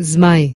zmaj